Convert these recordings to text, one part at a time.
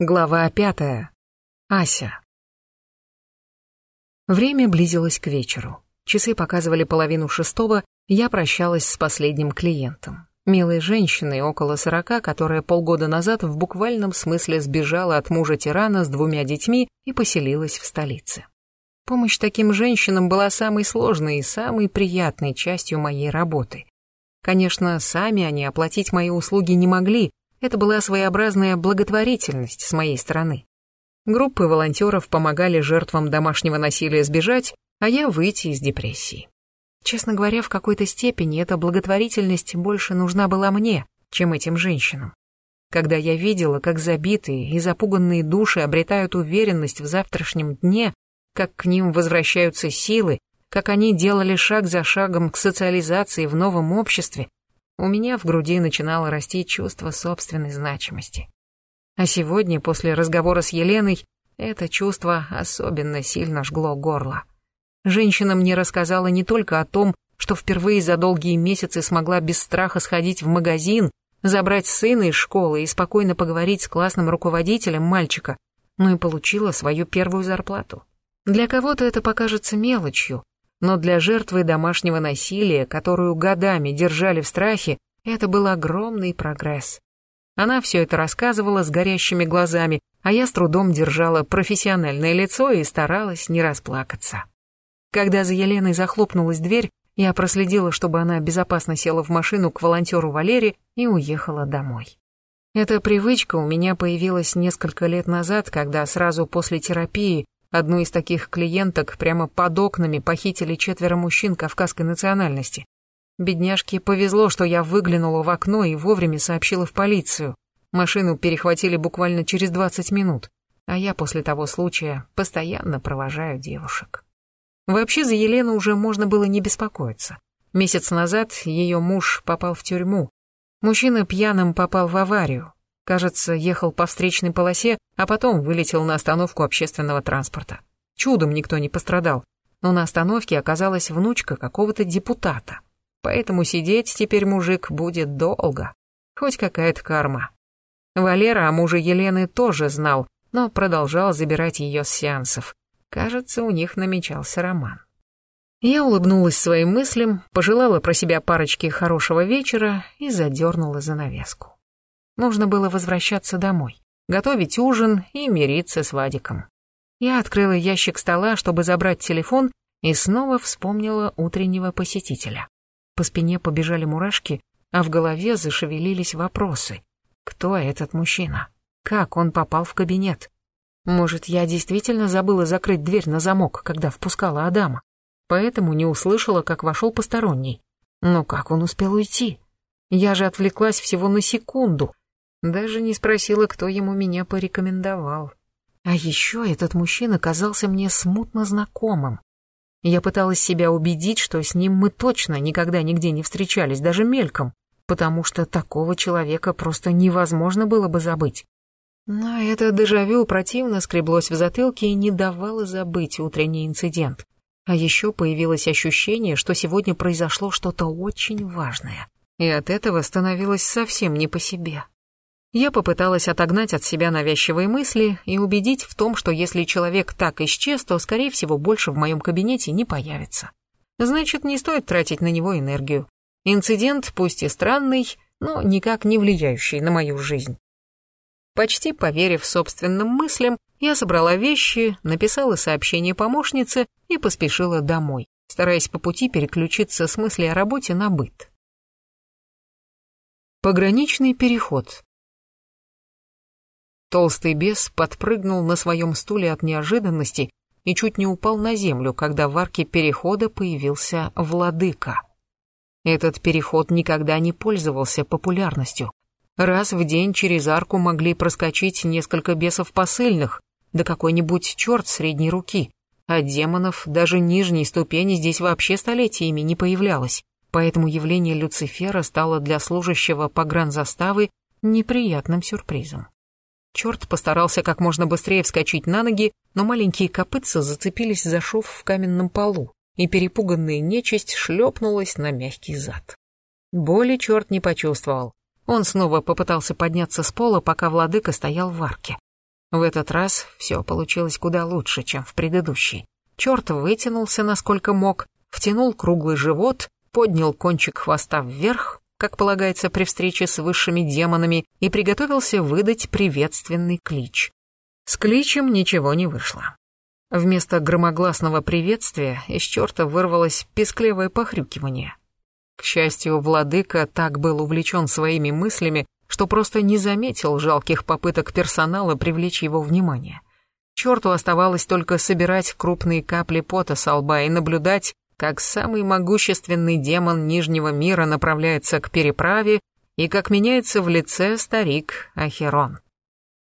Глава пятая. Ася. Время близилось к вечеру. Часы показывали половину шестого, я прощалась с последним клиентом. Милой женщиной около сорока, которая полгода назад в буквальном смысле сбежала от мужа-тирана с двумя детьми и поселилась в столице. Помощь таким женщинам была самой сложной и самой приятной частью моей работы. Конечно, сами они оплатить мои услуги не могли, это была своеобразная благотворительность с моей стороны. Группы волонтеров помогали жертвам домашнего насилия сбежать, а я выйти из депрессии. Честно говоря, в какой-то степени эта благотворительность больше нужна была мне, чем этим женщинам. Когда я видела, как забитые и запуганные души обретают уверенность в завтрашнем дне, как к ним возвращаются силы, как они делали шаг за шагом к социализации в новом обществе, у меня в груди начинало расти чувство собственной значимости. А сегодня, после разговора с Еленой, это чувство особенно сильно жгло горло. Женщина мне рассказала не только о том, что впервые за долгие месяцы смогла без страха сходить в магазин, забрать сына из школы и спокойно поговорить с классным руководителем мальчика, но и получила свою первую зарплату. Для кого-то это покажется мелочью, но для жертвы домашнего насилия, которую годами держали в страхе, это был огромный прогресс. Она все это рассказывала с горящими глазами, а я с трудом держала профессиональное лицо и старалась не расплакаться. Когда за Еленой захлопнулась дверь, я проследила, чтобы она безопасно села в машину к волонтеру Валере и уехала домой. Эта привычка у меня появилась несколько лет назад, когда сразу после терапии Одну из таких клиенток прямо под окнами похитили четверо мужчин кавказской национальности. Бедняжке повезло, что я выглянула в окно и вовремя сообщила в полицию. Машину перехватили буквально через 20 минут, а я после того случая постоянно провожаю девушек. Вообще за Елену уже можно было не беспокоиться. Месяц назад ее муж попал в тюрьму. Мужчина пьяным попал в аварию, Кажется, ехал по встречной полосе, а потом вылетел на остановку общественного транспорта. Чудом никто не пострадал, но на остановке оказалась внучка какого-то депутата. Поэтому сидеть теперь мужик будет долго. Хоть какая-то карма. Валера о муже Елены тоже знал, но продолжал забирать ее с сеансов. Кажется, у них намечался роман. Я улыбнулась своим мыслям, пожелала про себя парочки хорошего вечера и задернула занавеску. Нужно было возвращаться домой, готовить ужин и мириться с Вадиком. Я открыла ящик стола, чтобы забрать телефон, и снова вспомнила утреннего посетителя. По спине побежали мурашки, а в голове зашевелились вопросы. Кто этот мужчина? Как он попал в кабинет? Может, я действительно забыла закрыть дверь на замок, когда впускала Адама? Поэтому не услышала, как вошел посторонний. Но как он успел уйти? Я же отвлеклась всего на секунду, даже не спросила, кто ему меня порекомендовал. А еще этот мужчина казался мне смутно знакомым. Я пыталась себя убедить, что с ним мы точно никогда нигде не встречались, даже мельком, потому что такого человека просто невозможно было бы забыть. Но это дежавю противно скреблось в затылке и не давало забыть утренний инцидент. А еще появилось ощущение, что сегодня произошло что-то очень важное. И от этого становилось совсем не по себе. Я попыталась отогнать от себя навязчивые мысли и убедить в том, что если человек так исчез, то, скорее всего, больше в моем кабинете не появится. Значит, не стоит тратить на него энергию. Инцидент, пусть и странный, но никак не влияющий на мою жизнь. Почти поверив собственным мыслям, я собрала вещи, написала сообщение помощнице и поспешила домой, стараясь по пути переключиться с мысли о работе на быт. Пограничный переход. Толстый бес подпрыгнул на своем стуле от неожиданности и чуть не упал на землю, когда в арке перехода появился владыка. Этот переход никогда не пользовался популярностью. Раз в день через арку могли проскочить несколько бесов посыльных, да какой-нибудь черт средней руки, а демонов даже нижней ступени здесь вообще столетиями не появлялось, поэтому явление Люцифера стало для служащего погранзаставы неприятным сюрпризом. Черт постарался как можно быстрее вскочить на ноги, но маленькие копытца зацепились за шов в каменном полу, и перепуганная нечисть шлепнулась на мягкий зад. Боли черт не почувствовал. Он снова попытался подняться с пола, пока владыка стоял в арке. В этот раз все получилось куда лучше, чем в предыдущий. Черт вытянулся насколько мог, втянул круглый живот, поднял кончик хвоста вверх, как полагается при встрече с высшими демонами, и приготовился выдать приветственный клич. С кличем ничего не вышло. Вместо громогласного приветствия из черта вырвалось песклевое похрюкивание. К счастью, владыка так был увлечен своими мыслями, что просто не заметил жалких попыток персонала привлечь его внимание. Черту оставалось только собирать крупные капли пота со лба и наблюдать, как самый могущественный демон Нижнего мира направляется к переправе и как меняется в лице старик Ахерон.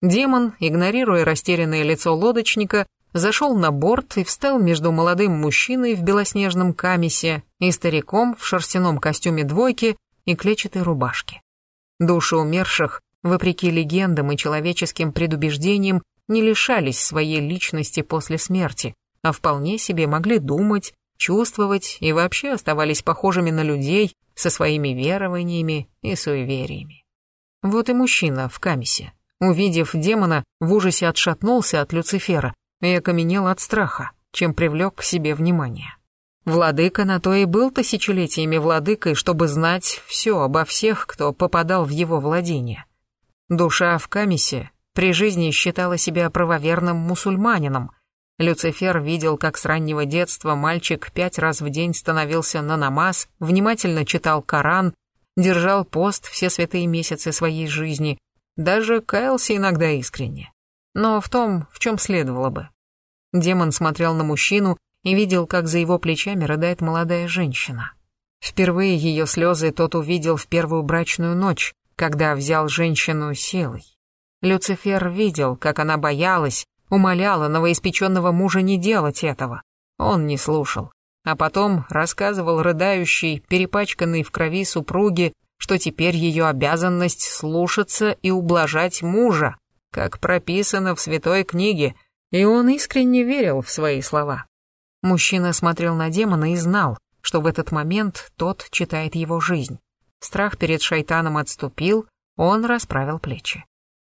Демон, игнорируя растерянное лицо лодочника, зашел на борт и встал между молодым мужчиной в белоснежном камисе и стариком в шерстяном костюме двойки и клетчатой рубашке. Души умерших, вопреки легендам и человеческим предубеждениям, не лишались своей личности после смерти, а вполне себе могли думать, чувствовать и вообще оставались похожими на людей со своими верованиями и суевериями. Вот и мужчина в камисе, увидев демона, в ужасе отшатнулся от Люцифера и окаменел от страха, чем привлек к себе внимание. Владыка на то и был тысячелетиями владыкой, чтобы знать все обо всех, кто попадал в его владение. Душа в камисе при жизни считала себя правоверным мусульманином, Люцифер видел, как с раннего детства мальчик пять раз в день становился на намаз, внимательно читал Коран, держал пост все святые месяцы своей жизни, даже каялся иногда искренне. Но в том, в чем следовало бы. Демон смотрел на мужчину и видел, как за его плечами рыдает молодая женщина. Впервые ее слезы тот увидел в первую брачную ночь, когда взял женщину силой. Люцифер видел, как она боялась, умоляла новоиспеченного мужа не делать этого. Он не слушал. А потом рассказывал рыдающей, перепачканной в крови супруге, что теперь ее обязанность слушаться и ублажать мужа, как прописано в святой книге, и он искренне верил в свои слова. Мужчина смотрел на демона и знал, что в этот момент тот читает его жизнь. Страх перед шайтаном отступил, он расправил плечи.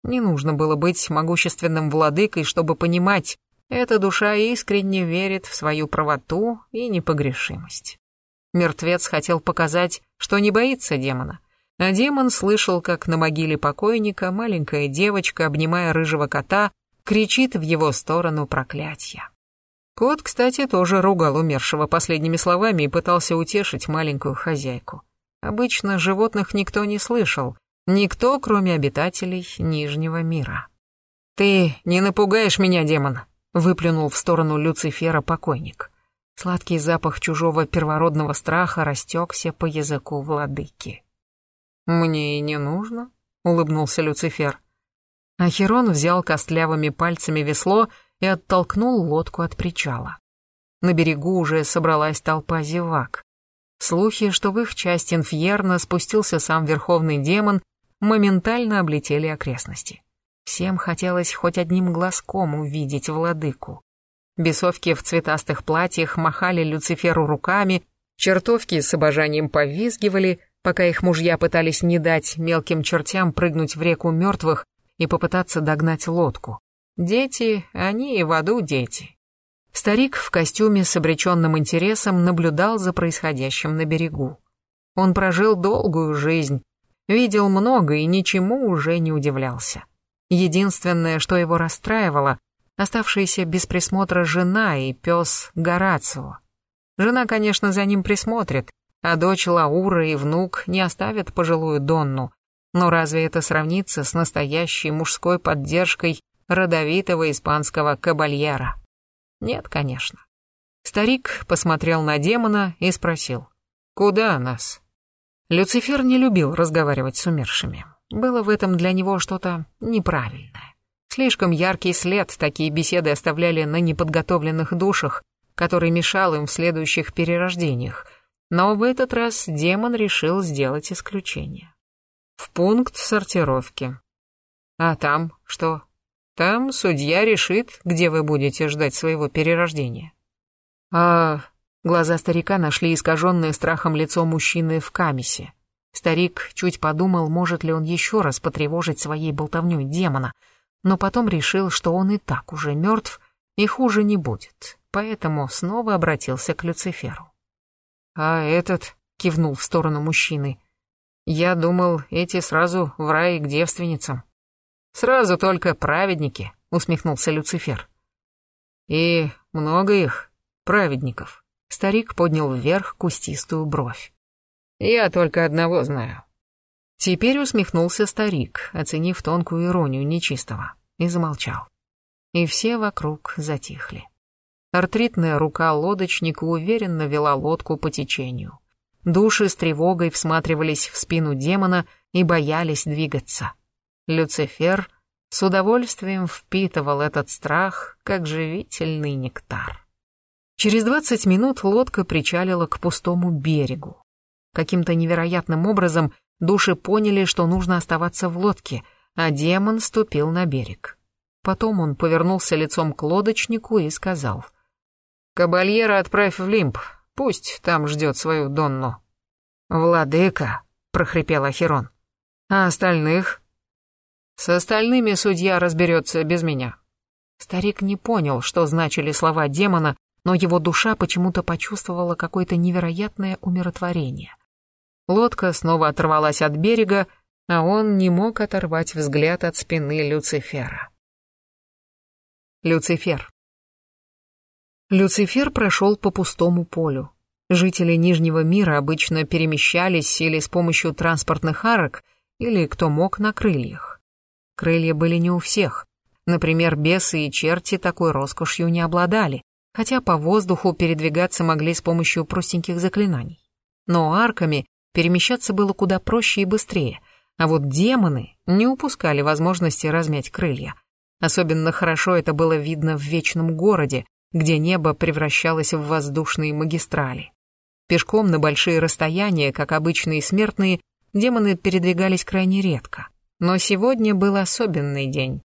Не нужно было быть могущественным владыкой, чтобы понимать, эта душа искренне верит в свою правоту и непогрешимость. Мертвец хотел показать, что не боится демона, а демон слышал, как на могиле покойника маленькая девочка, обнимая рыжего кота, кричит в его сторону проклятия. Кот, кстати, тоже ругал умершего последними словами и пытался утешить маленькую хозяйку. Обычно животных никто не слышал, Никто, кроме обитателей Нижнего мира. «Ты не напугаешь меня, демон!» — выплюнул в сторону Люцифера покойник. Сладкий запах чужого первородного страха растекся по языку владыки. «Мне и не нужно», — улыбнулся Люцифер. Ахерон взял костлявыми пальцами весло и оттолкнул лодку от причала. На берегу уже собралась толпа зевак. Слухи, что в их часть Инфьерно спустился сам верховный демон, моментально облетели окрестности. Всем хотелось хоть одним глазком увидеть владыку. Бесовки в цветастых платьях махали Люциферу руками, чертовки с обожанием повизгивали, пока их мужья пытались не дать мелким чертям прыгнуть в реку мертвых и попытаться догнать лодку. Дети, они и в аду дети. Старик в костюме с обреченным интересом наблюдал за происходящим на берегу. Он прожил долгую жизнь, Видел много и ничему уже не удивлялся. Единственное, что его расстраивало, оставшаяся без присмотра жена и пес Горацио. Жена, конечно, за ним присмотрит, а дочь Лаура и внук не оставят пожилую Донну. Но разве это сравнится с настоящей мужской поддержкой родовитого испанского кабальера? Нет, конечно. Старик посмотрел на демона и спросил, «Куда нас?» Люцифер не любил разговаривать с умершими. Было в этом для него что-то неправильное. Слишком яркий след такие беседы оставляли на неподготовленных душах, который мешал им в следующих перерождениях. Но в этот раз демон решил сделать исключение. В пункт сортировки. А там что? Там судья решит, где вы будете ждать своего перерождения. А Глаза старика нашли искаженное страхом лицо мужчины в камисе. Старик чуть подумал, может ли он еще раз потревожить своей болтовней демона, но потом решил, что он и так уже мертв, и хуже не будет, поэтому снова обратился к Люциферу. «А этот?» — кивнул в сторону мужчины. «Я думал, эти сразу в рай к девственницам». «Сразу только праведники», — усмехнулся Люцифер. «И много их, праведников?» Старик поднял вверх кустистую бровь. «Я только одного знаю. Теперь усмехнулся старик, оценив тонкую иронию нечистого, и замолчал. И все вокруг затихли. Артритная рука лодочника уверенно вела лодку по течению. Души с тревогой всматривались в спину демона и боялись двигаться. Люцифер с удовольствием впитывал этот страх, как живительный нектар. Через двадцать минут лодка причалила к пустому берегу. Каким-то невероятным образом Души поняли, что нужно оставаться в лодке, а демон ступил на берег. Потом он повернулся лицом к лодочнику и сказал. «Кабальера отправь в Лимб, пусть там ждет свою Донну». «Владыка», — прохрипел Ахерон. «А остальных?» «С остальными судья разберется без меня». Старик не понял, что значили слова демона, но его душа почему-то почувствовала какое-то невероятное умиротворение — Лодка снова оторвалась от берега, а он не мог оторвать взгляд от спины Люцифера. Люцифер. Люцифер прошел по пустому полю. Жители Нижнего мира обычно перемещались или с помощью транспортных арок, или кто мог на крыльях. Крылья были не у всех. Например, бесы и черти такой роскошью не обладали, хотя по воздуху передвигаться могли с помощью простеньких заклинаний. Но арками Перемещаться было куда проще и быстрее, а вот демоны не упускали возможности размять крылья. Особенно хорошо это было видно в Вечном Городе, где небо превращалось в воздушные магистрали. Пешком на большие расстояния, как обычные смертные, демоны передвигались крайне редко. Но сегодня был особенный день.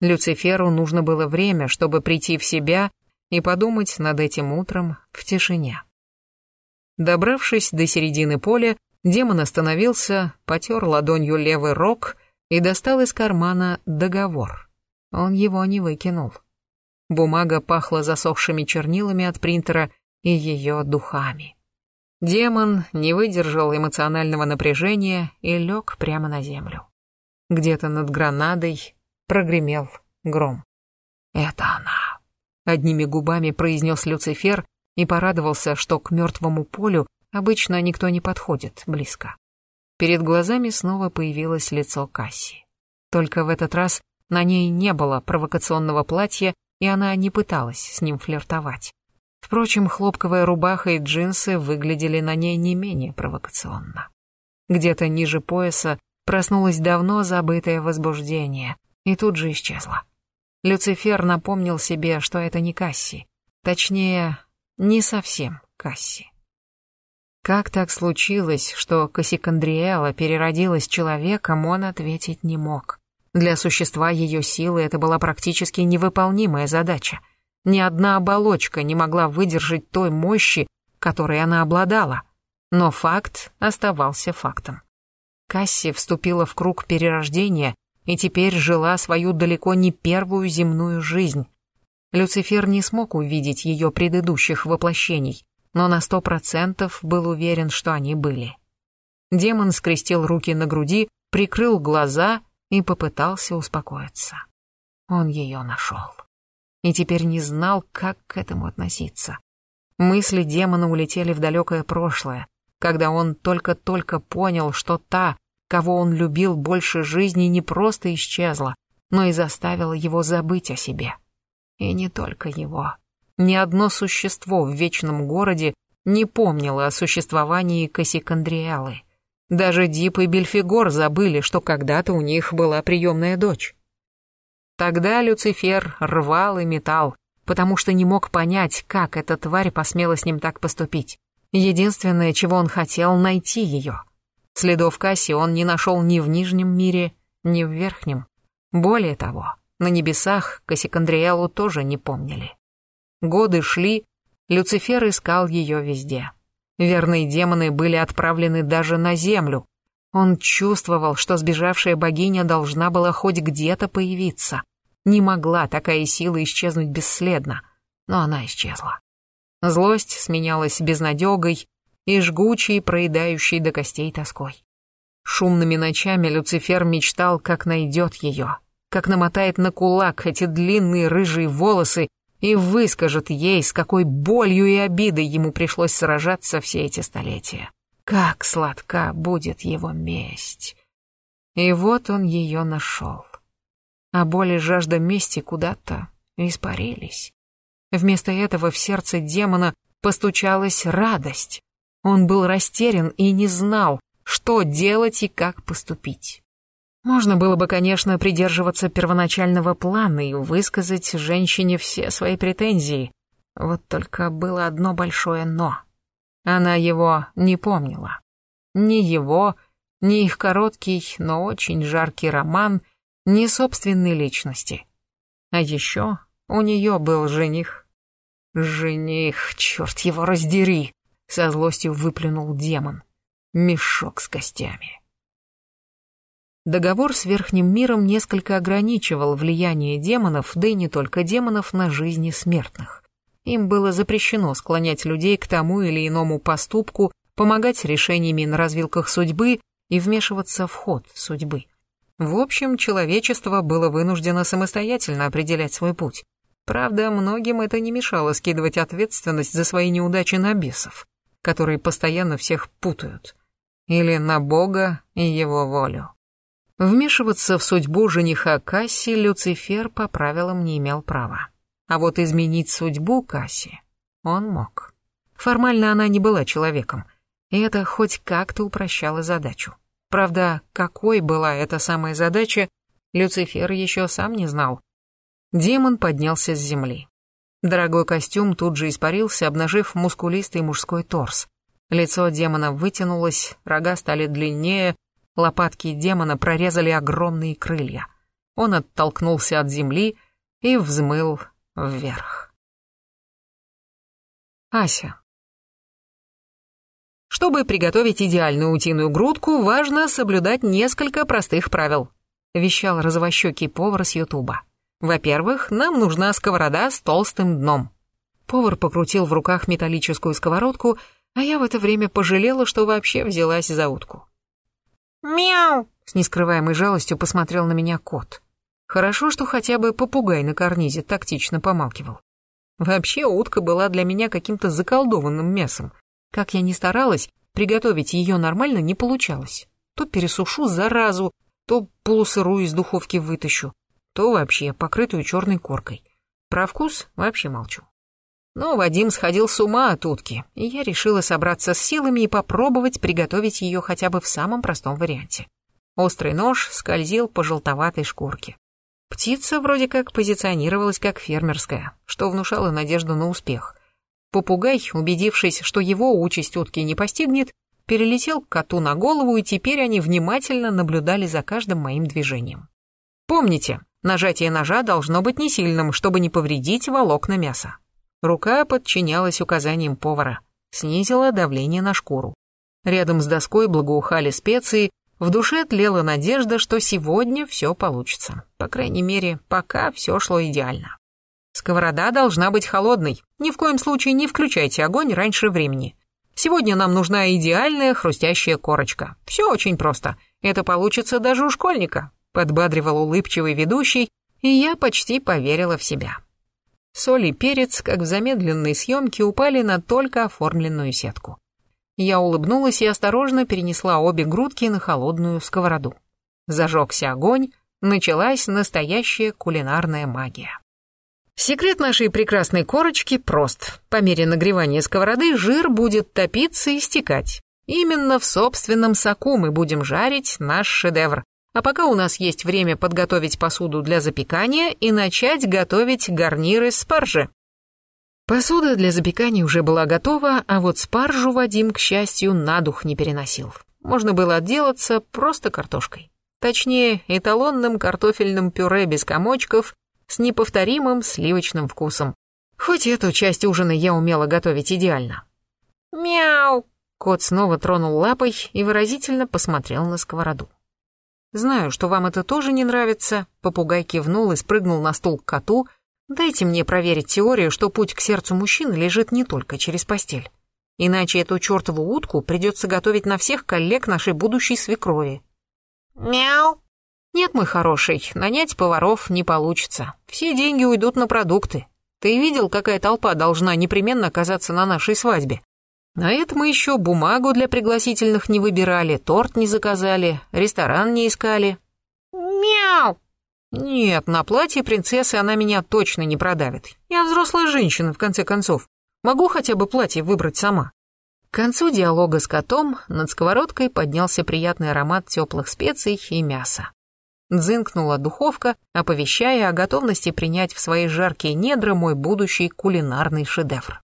Люциферу нужно было время, чтобы прийти в себя и подумать над этим утром в тишине. Добравшись до середины поля, Демон остановился, потер ладонью левый рог и достал из кармана договор. Он его не выкинул. Бумага пахла засохшими чернилами от принтера и ее духами. Демон не выдержал эмоционального напряжения и лег прямо на землю. Где-то над гранадой прогремел гром. «Это она!» — одними губами произнес Люцифер и порадовался, что к мертвому полю Обычно никто не подходит близко. Перед глазами снова появилось лицо Касси. Только в этот раз на ней не было провокационного платья, и она не пыталась с ним флиртовать. Впрочем, хлопковая рубаха и джинсы выглядели на ней не менее провокационно. Где-то ниже пояса проснулось давно забытое возбуждение, и тут же исчезло. Люцифер напомнил себе, что это не Касси. Точнее, не совсем Касси. Как так случилось, что Кассикандриэла переродилась человеком, он ответить не мог. Для существа ее силы это была практически невыполнимая задача. Ни одна оболочка не могла выдержать той мощи, которой она обладала. Но факт оставался фактом. Касси вступила в круг перерождения и теперь жила свою далеко не первую земную жизнь. Люцифер не смог увидеть ее предыдущих воплощений, но на сто процентов был уверен, что они были. Демон скрестил руки на груди, прикрыл глаза и попытался успокоиться. Он ее нашел. И теперь не знал, как к этому относиться. Мысли демона улетели в далекое прошлое, когда он только-только понял, что та, кого он любил больше жизни, не просто исчезла, но и заставила его забыть о себе. И не только его. Ни одно существо в Вечном Городе не помнило о существовании Кассикандриалы. Даже Дип и Бельфигор забыли, что когда-то у них была приемная дочь. Тогда Люцифер рвал и метал, потому что не мог понять, как эта тварь посмела с ним так поступить. Единственное, чего он хотел, найти ее. Следов Касси он не нашел ни в Нижнем мире, ни в Верхнем. Более того, на небесах Кассикандриэлу тоже не помнили. Годы шли, Люцифер искал ее везде. Верные демоны были отправлены даже на землю. Он чувствовал, что сбежавшая богиня должна была хоть где-то появиться. Не могла такая сила исчезнуть бесследно, но она исчезла. Злость сменялась безнадегой и жгучей, проедающей до костей тоской. Шумными ночами Люцифер мечтал, как найдет ее, как намотает на кулак эти длинные рыжие волосы и выскажет ей, с какой болью и обидой ему пришлось сражаться все эти столетия. Как сладка будет его месть. И вот он ее нашел. А боль и жажда мести куда-то испарились. Вместо этого в сердце демона постучалась радость. Он был растерян и не знал, что делать и как поступить. Можно было бы, конечно, придерживаться первоначального плана и высказать женщине все свои претензии. Вот только было одно большое «но». Она его не помнила. Ни его, ни их короткий, но очень жаркий роман, ни собственной личности. А еще у нее был жених. Жених, черт его раздери, со злостью выплюнул демон. Мешок с костями. Договор с Верхним миром несколько ограничивал влияние демонов, да и не только демонов, на жизни смертных. Им было запрещено склонять людей к тому или иному поступку, помогать решениями на развилках судьбы и вмешиваться в ход судьбы. В общем, человечество было вынуждено самостоятельно определять свой путь. Правда, многим это не мешало скидывать ответственность за свои неудачи на бесов, которые постоянно всех путают. Или на Бога и его волю. Вмешиваться в судьбу жениха Касси Люцифер по правилам не имел права. А вот изменить судьбу Касси он мог. Формально она не была человеком, и это хоть как-то упрощало задачу. Правда, какой была эта самая задача, Люцифер еще сам не знал. Демон поднялся с земли. Дорогой костюм тут же испарился, обнажив мускулистый мужской торс. Лицо демона вытянулось, рога стали длиннее, лопатки демона прорезали огромные крылья. Он оттолкнулся от земли и взмыл вверх. Ася. Чтобы приготовить идеальную утиную грудку, важно соблюдать несколько простых правил, вещал розовощекий повар с Ютуба. Во-первых, нам нужна сковорода с толстым дном. Повар покрутил в руках металлическую сковородку, а я в это время пожалела, что вообще взялась за утку. «Мяу!» — с нескрываемой жалостью посмотрел на меня кот. Хорошо, что хотя бы попугай на карнизе тактично помалкивал. Вообще утка была для меня каким-то заколдованным мясом. Как я ни старалась, приготовить ее нормально не получалось. То пересушу заразу, то полусырую из духовки вытащу, то вообще покрытую черной коркой. Про вкус вообще молчу. Но Вадим сходил с ума от утки, и я решила собраться с силами и попробовать приготовить ее хотя бы в самом простом варианте. Острый нож скользил по желтоватой шкурке. Птица вроде как позиционировалась как фермерская, что внушало надежду на успех. Попугай, убедившись, что его участь утки не постигнет, перелетел к коту на голову, и теперь они внимательно наблюдали за каждым моим движением. Помните, нажатие ножа должно быть не сильным, чтобы не повредить волокна мяса. Рука подчинялась указаниям повара, снизила давление на шкуру. Рядом с доской благоухали специи, в душе тлела надежда, что сегодня все получится. По крайней мере, пока все шло идеально. Сковорода должна быть холодной. Ни в коем случае не включайте огонь раньше времени. Сегодня нам нужна идеальная хрустящая корочка. Все очень просто. Это получится даже у школьника, подбадривал улыбчивый ведущий, и я почти поверила в себя. Соль и перец, как в замедленной съемке, упали на только оформленную сетку. Я улыбнулась и осторожно перенесла обе грудки на холодную сковороду. Зажегся огонь, началась настоящая кулинарная магия. Секрет нашей прекрасной корочки прост. По мере нагревания сковороды жир будет топиться и стекать. Именно в собственном соку мы будем жарить наш шедевр. А пока у нас есть время подготовить посуду для запекания и начать готовить гарниры спаржи. Посуда для запекания уже была готова, а вот спаржу Вадим, к счастью, на дух не переносил. Можно было отделаться просто картошкой. Точнее, эталонным картофельным пюре без комочков с неповторимым сливочным вкусом. Хоть эту часть ужина я умела готовить идеально. «Мяу!» Кот снова тронул лапой и выразительно посмотрел на сковороду. Знаю, что вам это тоже не нравится. Попугай кивнул и спрыгнул на стул к коту. Дайте мне проверить теорию, что путь к сердцу мужчины лежит не только через постель. Иначе эту чертову утку придется готовить на всех коллег нашей будущей свекрови. Мяу. Нет, мой хороший, нанять поваров не получится. Все деньги уйдут на продукты. Ты видел, какая толпа должна непременно оказаться на нашей свадьбе? На это мы еще бумагу для пригласительных не выбирали, торт не заказали, ресторан не искали. Мяу. Нет, на платье принцессы она меня точно не продавит. Я взрослая женщина, в конце концов. Могу хотя бы платье выбрать сама. К концу диалога с котом над сковородкой поднялся приятный аромат теплых специй и мяса. Дзынкнула духовка, оповещая о готовности принять в свои жаркие недра мой будущий кулинарный шедевр.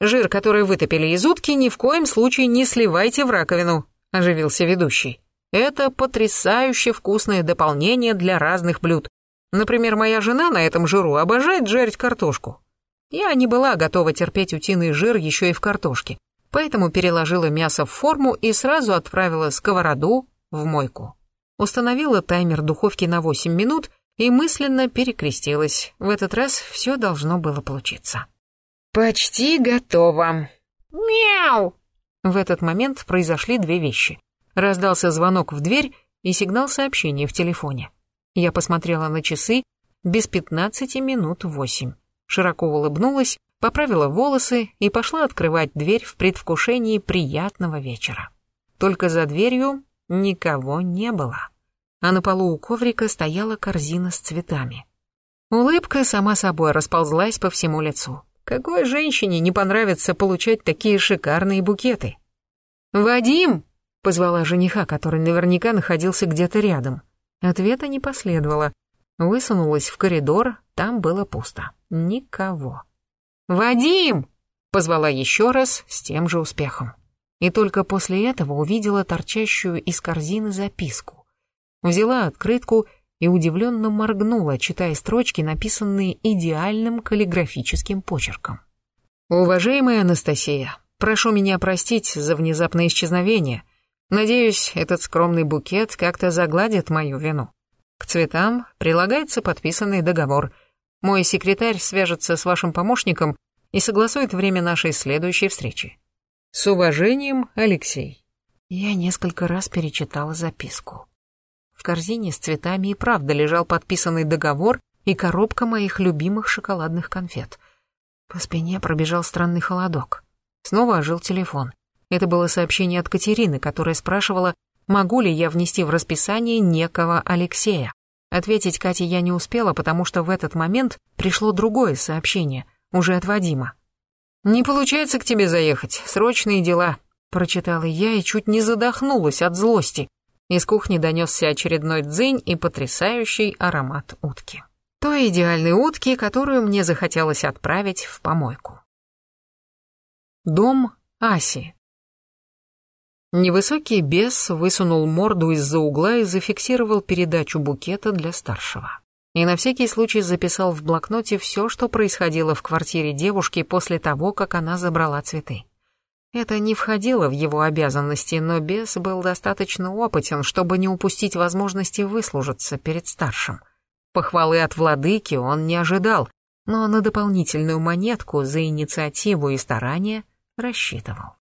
«Жир, который вытопили из утки, ни в коем случае не сливайте в раковину», — оживился ведущий. «Это потрясающе вкусное дополнение для разных блюд. Например, моя жена на этом жиру обожает жарить картошку. Я не была готова терпеть утиный жир еще и в картошке, поэтому переложила мясо в форму и сразу отправила сковороду в мойку. Установила таймер духовки на 8 минут и мысленно перекрестилась. В этот раз все должно было получиться. «Почти готово». Мяу. В этот момент произошли две вещи. Раздался звонок в дверь и сигнал сообщения в телефоне. Я посмотрела на часы, без пятнадцати минут восемь. Широко улыбнулась, поправила волосы и пошла открывать дверь в предвкушении приятного вечера. Только за дверью Никого не было. А на полу у коврика стояла корзина с цветами. Улыбка сама собой расползлась по всему лицу. Какой женщине не понравится получать такие шикарные букеты? «Вадим!» — позвала жениха, который наверняка находился где-то рядом. Ответа не последовало. Высунулась в коридор, там было пусто. Никого. «Вадим!» — позвала еще раз с тем же успехом и только после этого увидела торчащую из корзины записку. Взяла открытку и удивленно моргнула, читая строчки, написанные идеальным каллиграфическим почерком. «Уважаемая Анастасия, прошу меня простить за внезапное исчезновение. Надеюсь, этот скромный букет как-то загладит мою вину. К цветам прилагается подписанный договор. Мой секретарь свяжется с вашим помощником и согласует время нашей следующей встречи. С уважением, Алексей. Я несколько раз перечитала записку. В корзине с цветами и правда лежал подписанный договор и коробка моих любимых шоколадных конфет. По спине пробежал странный холодок. Снова ожил телефон. Это было сообщение от Катерины, которая спрашивала, могу ли я внести в расписание некого Алексея. Ответить Кате я не успела, потому что в этот момент пришло другое сообщение, уже от Вадима. «Не получается к тебе заехать, срочные дела», — прочитала я и чуть не задохнулась от злости. Из кухни донесся очередной дзынь и потрясающий аромат утки. Той идеальной утки, которую мне захотелось отправить в помойку. Дом Аси. Невысокий бес высунул морду из-за угла и зафиксировал передачу букета для старшего и на всякий случай записал в блокноте все, что происходило в квартире девушки после того, как она забрала цветы. Это не входило в его обязанности, но бес был достаточно опытен, чтобы не упустить возможности выслужиться перед старшим. Похвалы от владыки он не ожидал, но на дополнительную монетку за инициативу и старание рассчитывал.